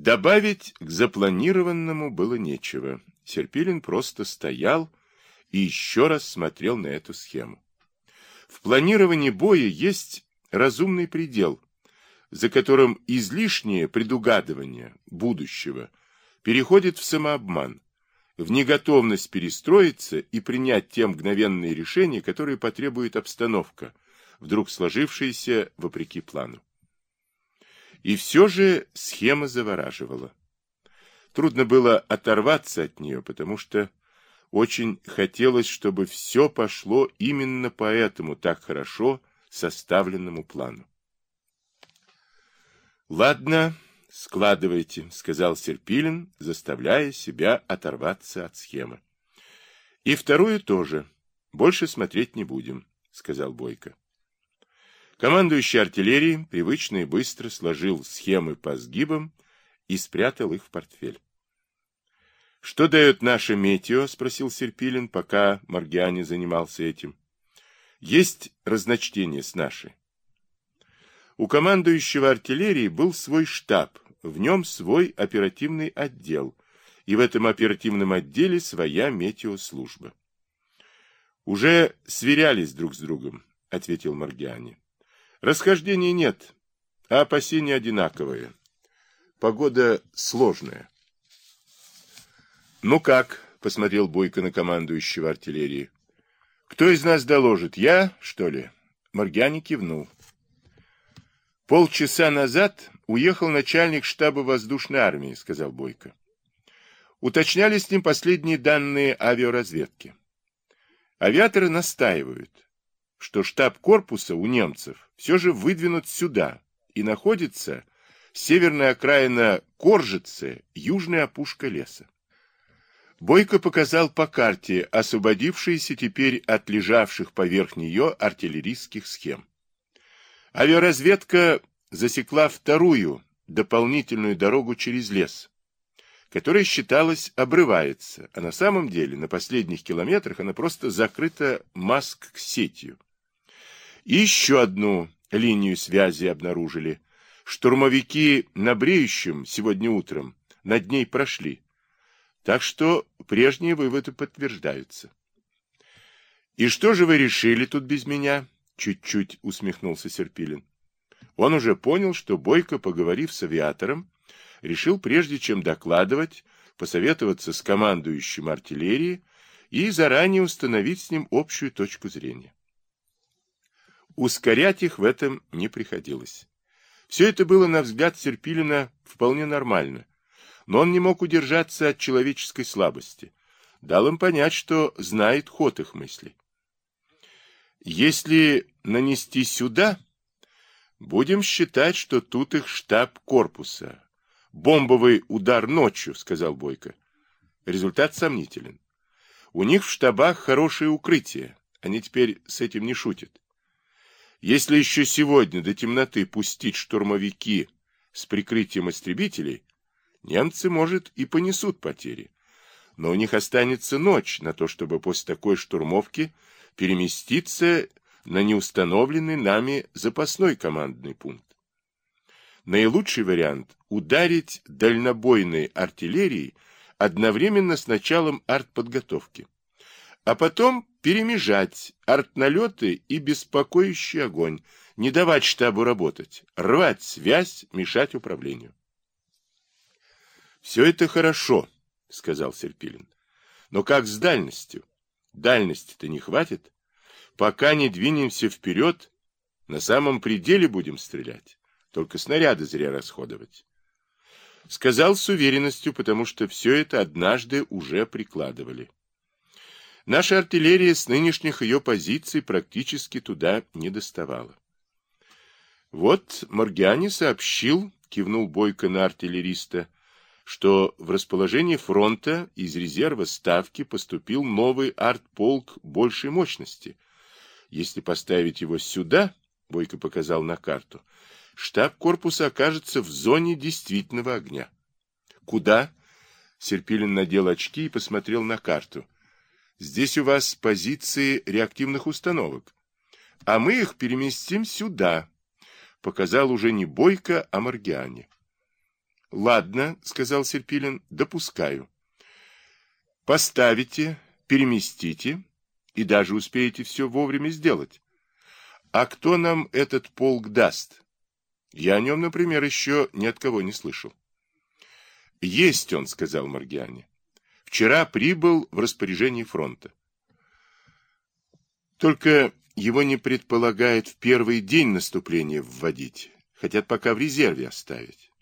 Добавить к запланированному было нечего. Серпилин просто стоял и еще раз смотрел на эту схему. В планировании боя есть разумный предел, за которым излишнее предугадывание будущего переходит в самообман, в неготовность перестроиться и принять те мгновенные решения, которые потребует обстановка, вдруг сложившаяся вопреки плану. И все же схема завораживала. Трудно было оторваться от нее, потому что очень хотелось, чтобы все пошло именно по этому так хорошо составленному плану. «Ладно, складывайте», — сказал Серпилин, заставляя себя оторваться от схемы. «И вторую тоже. Больше смотреть не будем», — сказал Бойко. Командующий артиллерией привычно и быстро сложил схемы по сгибам и спрятал их в портфель. — Что дает наше метео? — спросил Серпилин, пока Маргиани занимался этим. — Есть разночтение с нашей. У командующего артиллерии был свой штаб, в нем свой оперативный отдел, и в этом оперативном отделе своя метеослужба. — Уже сверялись друг с другом, — ответил Маргиани. Расхождений нет, а опасения одинаковые. Погода сложная. «Ну как?» — посмотрел Бойко на командующего артиллерии. «Кто из нас доложит? Я, что ли?» Маргиани кивнул. «Полчаса назад уехал начальник штаба воздушной армии», — сказал Бойко. Уточняли с ним последние данные авиаразведки. Авиаторы настаивают, что штаб корпуса у немцев все же выдвинут сюда и находится северная окраина Коржицы, южная опушка леса. Бойко показал по карте освободившиеся теперь от лежавших поверх нее артиллерийских схем. Авиаразведка засекла вторую дополнительную дорогу через лес, которая считалась обрывается, а на самом деле на последних километрах она просто закрыта маск-сетью. Еще одну линию связи обнаружили. Штурмовики на Бреющем сегодня утром над ней прошли. Так что прежние выводы подтверждаются. «И что же вы решили тут без меня?» Чуть-чуть усмехнулся Серпилин. Он уже понял, что Бойко, поговорив с авиатором, решил, прежде чем докладывать, посоветоваться с командующим артиллерии и заранее установить с ним общую точку зрения. Ускорять их в этом не приходилось. Все это было, на взгляд Серпилина, вполне нормально. Но он не мог удержаться от человеческой слабости. Дал им понять, что знает ход их мыслей. Если нанести сюда, будем считать, что тут их штаб корпуса. Бомбовый удар ночью, сказал Бойко. Результат сомнителен. У них в штабах хорошее укрытие. Они теперь с этим не шутят. Если еще сегодня до темноты пустить штурмовики с прикрытием истребителей, немцы, может, и понесут потери. Но у них останется ночь на то, чтобы после такой штурмовки переместиться на неустановленный нами запасной командный пункт. Наилучший вариант – ударить дальнобойной артиллерией одновременно с началом артподготовки а потом перемежать артналеты и беспокоящий огонь, не давать штабу работать, рвать связь, мешать управлению. «Все это хорошо», — сказал Серпилин. «Но как с дальностью? Дальности-то не хватит. Пока не двинемся вперед, на самом пределе будем стрелять, только снаряды зря расходовать». Сказал с уверенностью, потому что все это однажды уже прикладывали. Наша артиллерия с нынешних ее позиций практически туда не доставала. Вот Моргиани сообщил, кивнул Бойко на артиллериста, что в расположении фронта из резерва Ставки поступил новый артполк большей мощности. Если поставить его сюда, Бойко показал на карту, штаб корпуса окажется в зоне действительного огня. Куда? Серпилин надел очки и посмотрел на карту. Здесь у вас позиции реактивных установок, а мы их переместим сюда, показал уже не Бойко, а Маргиане. Ладно, сказал Серпилин, допускаю. Поставите, переместите и даже успеете все вовремя сделать. А кто нам этот полк даст? Я о нем, например, еще ни от кого не слышал. Есть он, сказал Маргиане. Вчера прибыл в распоряжении фронта. Только его не предполагает в первый день наступления вводить. Хотят пока в резерве оставить.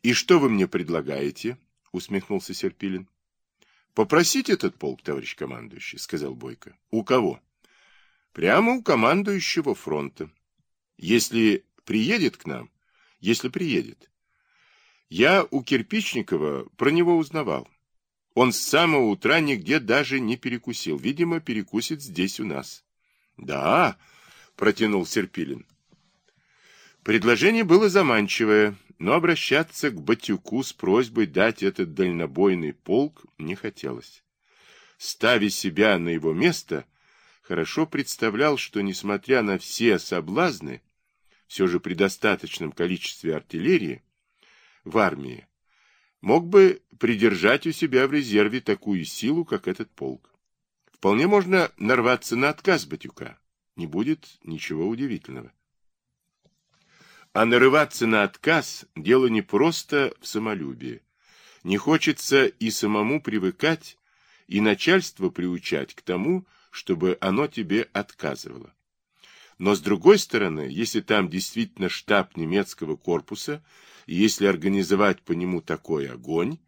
И что вы мне предлагаете? Усмехнулся Серпилин. Попросить этот полк, товарищ командующий, сказал Бойко. У кого? Прямо у командующего фронта. Если приедет к нам, если приедет. Я у Кирпичникова про него узнавал. Он с самого утра нигде даже не перекусил. Видимо, перекусит здесь у нас. Да, протянул Серпилин. Предложение было заманчивое, но обращаться к Батюку с просьбой дать этот дальнобойный полк не хотелось. Ставя себя на его место, хорошо представлял, что, несмотря на все соблазны, все же при достаточном количестве артиллерии в армии, мог бы придержать у себя в резерве такую силу, как этот полк. Вполне можно нарваться на отказ Батюка. Не будет ничего удивительного. А нарываться на отказ – дело не просто в самолюбии. Не хочется и самому привыкать, и начальство приучать к тому, чтобы оно тебе отказывало. Но с другой стороны, если там действительно штаб немецкого корпуса, и если организовать по нему такой огонь...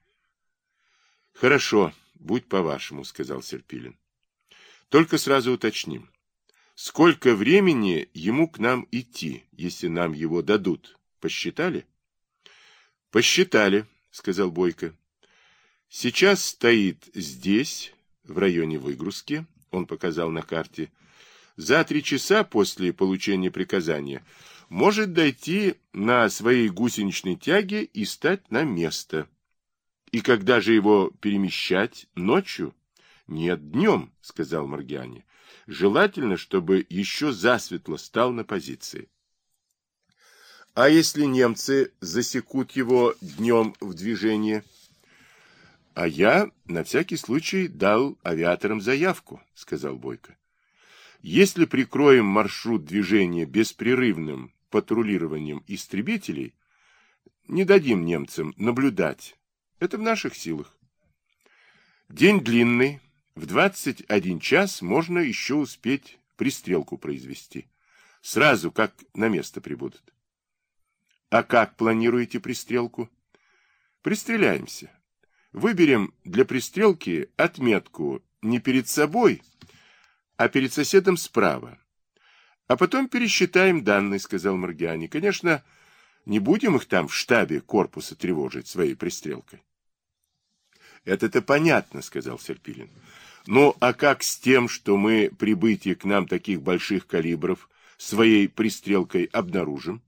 Хорошо, будь по-вашему, сказал Серпилин. Только сразу уточним. Сколько времени ему к нам идти, если нам его дадут? Посчитали? Посчитали, сказал Бойко. Сейчас стоит здесь, в районе выгрузки, он показал на карте, за три часа после получения приказания может дойти на своей гусеничной тяге и стать на место. И когда же его перемещать? Ночью? Нет, днем, сказал Маргиане. Желательно, чтобы еще засветло стал на позиции. А если немцы засекут его днем в движении? А я на всякий случай дал авиаторам заявку, сказал Бойко. Если прикроем маршрут движения беспрерывным патрулированием истребителей, не дадим немцам наблюдать. Это в наших силах. День длинный, в 21 час можно еще успеть пристрелку произвести. Сразу, как на место прибудут. А как планируете пристрелку? Пристреляемся. Выберем для пристрелки отметку не перед собой, а перед соседом справа. А потом пересчитаем данные, сказал Маргиани. Конечно, не будем их там в штабе корпуса тревожить своей пристрелкой. Это-то понятно, сказал Серпилин. Ну, а как с тем, что мы прибытие к нам таких больших калибров своей пристрелкой обнаружим?